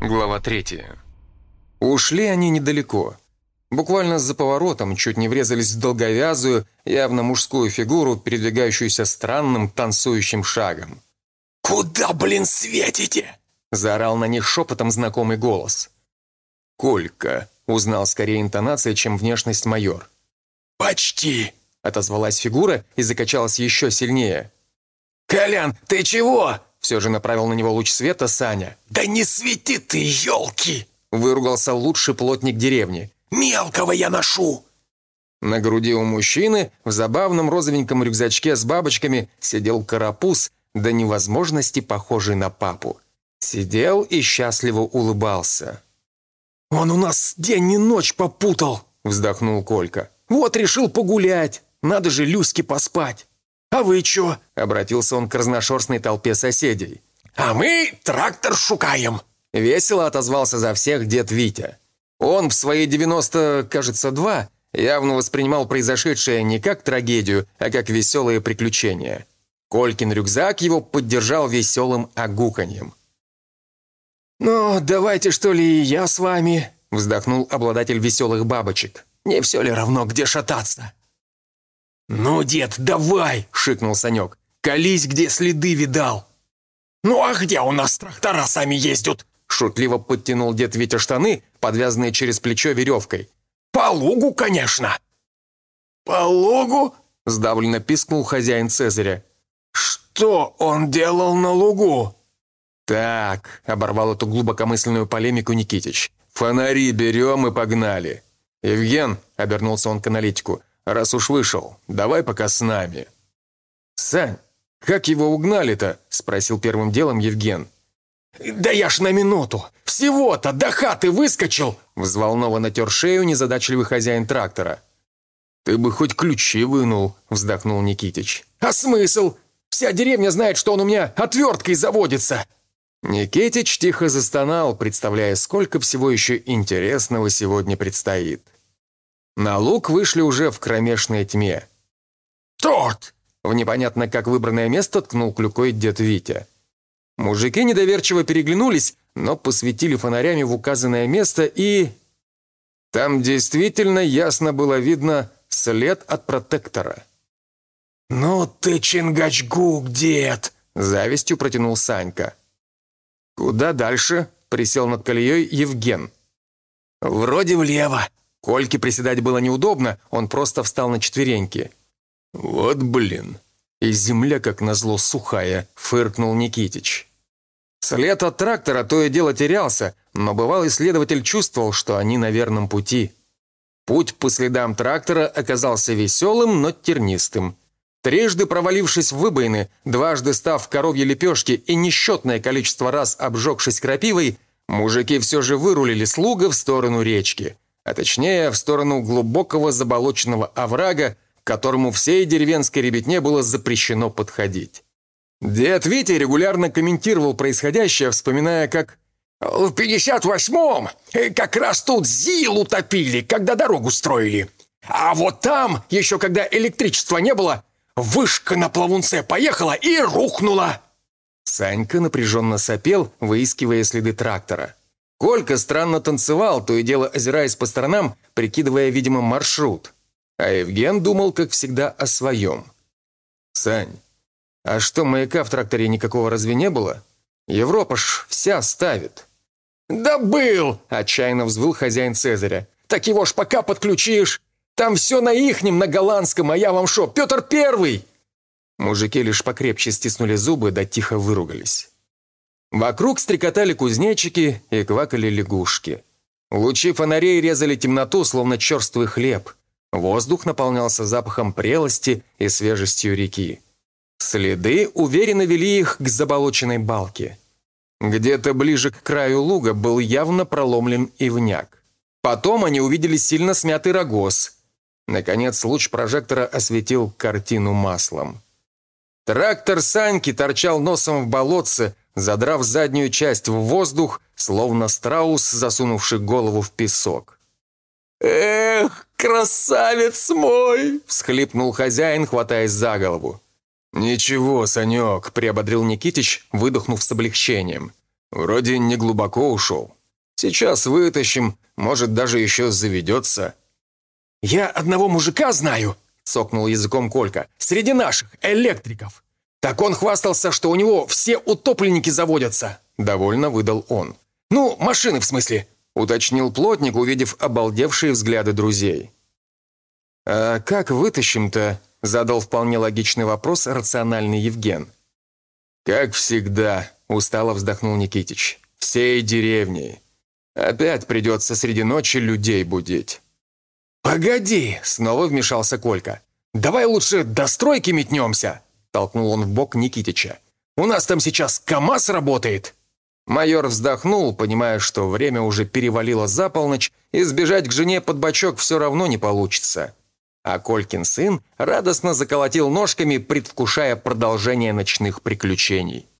Глава третья. Ушли они недалеко. Буквально за поворотом чуть не врезались в долговязую, явно мужскую фигуру, передвигающуюся странным танцующим шагом. «Куда, блин, светите?» – заорал на них шепотом знакомый голос. «Колька», – узнал скорее интонация, чем внешность майор. «Почти», – отозвалась фигура и закачалась еще сильнее. «Колян, ты чего?» Все же направил на него луч света Саня. «Да не свети ты, елки!» Выругался лучший плотник деревни. «Мелкого я ношу!» На груди у мужчины в забавном розовеньком рюкзачке с бабочками сидел карапуз, до невозможности похожий на папу. Сидел и счастливо улыбался. «Он у нас день и ночь попутал!» вздохнул Колька. «Вот решил погулять! Надо же Люське поспать!» «А вы чё?» — обратился он к разношерстной толпе соседей. «А мы трактор шукаем!» Весело отозвался за всех дед Витя. Он в свои 90, кажется, два явно воспринимал произошедшее не как трагедию, а как веселые приключения. Колькин рюкзак его поддержал веселым огуканьем. «Ну, давайте, что ли, я с вами?» вздохнул обладатель веселых бабочек. «Не все ли равно, где шататься?» «Ну, дед, давай!» – шикнул Санек. «Колись, где следы видал!» «Ну а где у нас трактора сами ездят?» Шутливо подтянул дед Витя штаны, подвязанные через плечо веревкой. «По лугу, конечно!» «По лугу?» – сдавленно пискнул хозяин Цезаря. «Что он делал на лугу?» «Так», – оборвал эту глубокомысленную полемику Никитич. «Фонари берем и погнали». «Евген», – обернулся он к аналитику, раз уж вышел, давай пока с нами». «Сань, как его угнали-то?» – спросил первым делом Евген. «Да я ж на минуту! Всего-то до хаты выскочил!» Взволнованно тер шею незадачливый хозяин трактора. «Ты бы хоть ключи вынул», – вздохнул Никитич. «А смысл? Вся деревня знает, что он у меня отверткой заводится!» Никитич тихо застонал, представляя, сколько всего еще интересного сегодня предстоит. На луг вышли уже в кромешной тьме. «Тот!» В непонятно как выбранное место ткнул клюкой дед Витя. Мужики недоверчиво переглянулись, но посветили фонарями в указанное место и... Там действительно ясно было видно след от протектора. «Ну ты, Чингачгук, дед!» Завистью протянул Санька. «Куда дальше?» — присел над колеей Евген. «Вроде влево», Кольке приседать было неудобно, он просто встал на четвереньки. «Вот блин!» И земля, как назло, сухая, фыркнул Никитич. След от трактора то и дело терялся, но бывалый исследователь чувствовал, что они на верном пути. Путь по следам трактора оказался веселым, но тернистым. Трижды провалившись в выбоины, дважды став коровье лепешки и несчетное количество раз обжегшись крапивой, мужики все же вырулили слуга в сторону речки – а точнее в сторону глубокого заболоченного оврага, к которому всей деревенской ребятне было запрещено подходить. Дед Витя регулярно комментировал происходящее, вспоминая, как «В 58-м э, как раз тут ЗИЛ утопили, когда дорогу строили. А вот там, еще когда электричества не было, вышка на плавунце поехала и рухнула». Санька напряженно сопел, выискивая следы трактора. Колька странно танцевал, то и дело озираясь по сторонам, прикидывая, видимо, маршрут. А Евген думал, как всегда, о своем. «Сань, а что, маяка в тракторе никакого разве не было? Европа ж вся ставит». «Да был!» – отчаянно взвыл хозяин Цезаря. «Так его ж пока подключишь! Там все на ихнем, на голландском, а я вам шо, Петр Первый!» Мужики лишь покрепче стиснули зубы да тихо выругались. Вокруг стрекотали кузнечики и квакали лягушки. Лучи фонарей резали темноту, словно черствый хлеб. Воздух наполнялся запахом прелости и свежестью реки. Следы уверенно вели их к заболоченной балке. Где-то ближе к краю луга был явно проломлен ивняк. Потом они увидели сильно смятый рогоз. Наконец луч прожектора осветил картину маслом. Трактор Саньки торчал носом в болотце, задрав заднюю часть в воздух, словно страус, засунувший голову в песок. «Эх, красавец мой!» – всхлипнул хозяин, хватаясь за голову. «Ничего, Санек», – приободрил Никитич, выдохнув с облегчением. Вроде не глубоко ушел. Сейчас вытащим, может, даже еще заведется. «Я одного мужика знаю», — цокнул языком Колька, «среди наших, электриков. Так он хвастался, что у него все утопленники заводятся», — довольно выдал он. «Ну, машины, в смысле», — уточнил плотник, увидев обалдевшие взгляды друзей. «А как вытащим-то?» — задал вполне логичный вопрос рациональный Евген. «Как всегда», — устало вздохнул Никитич, — «всей деревней. Опять придется среди ночи людей будить». «Погоди!» — снова вмешался Колька. «Давай лучше до стройки метнемся!» — толкнул он в бок Никитича. «У нас там сейчас КАМАЗ работает!» Майор вздохнул, понимая, что время уже перевалило за полночь, и сбежать к жене под бочок все равно не получится. А Колькин сын радостно заколотил ножками, предвкушая продолжение ночных приключений.